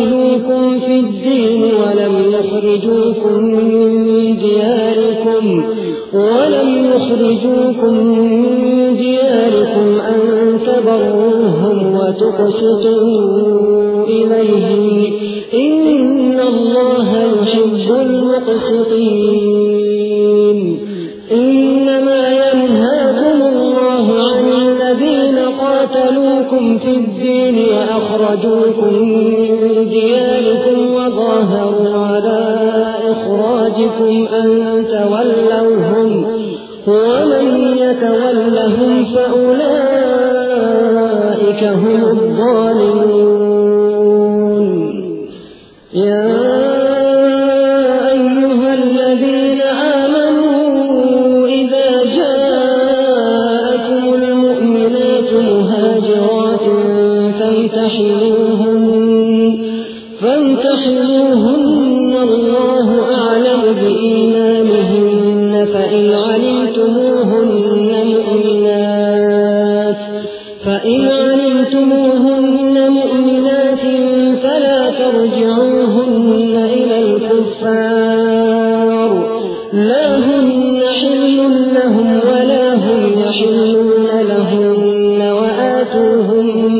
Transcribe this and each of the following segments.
يقاتلوكم في الدين ولم يخرجوكم من دياركم ولم يخرجوكم من دياركم أن تبروهم وتقسطوا إليهم إن الله يحب المقسطين في الدين وأخرجوكم من دياركم وظاهروا على إخراجكم أن تولوهم ومن يتولهم فأولئك هم الظالمون. يا فامتحنوهن فامتحنوهن الله أعلم بإيمانهن فإن علمتموهن مؤمنات. فإن علمتموهن مؤمنات فلا ترجعوهن إلى الكفار. لا هن حل لهم ولا هم يحلون لهن وآتوهم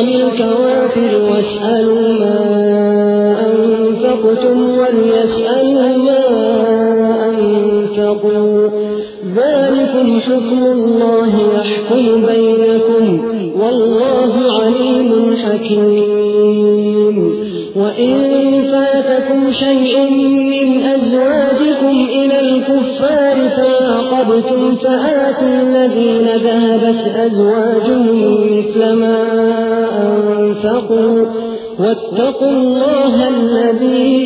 بعصم الكوافر واسألوا ما أنفقتم وليسألوا ما أنفقوا. ذلكم حكم الله يحكم بينكم والله عليم حكيم. وإن فاتكم شيء من أزواجكم إلى الكفار فعاقبتم فآتوا الذين ذهبت أزواجهم مثل ما أنفقوا واتقوا الله الذي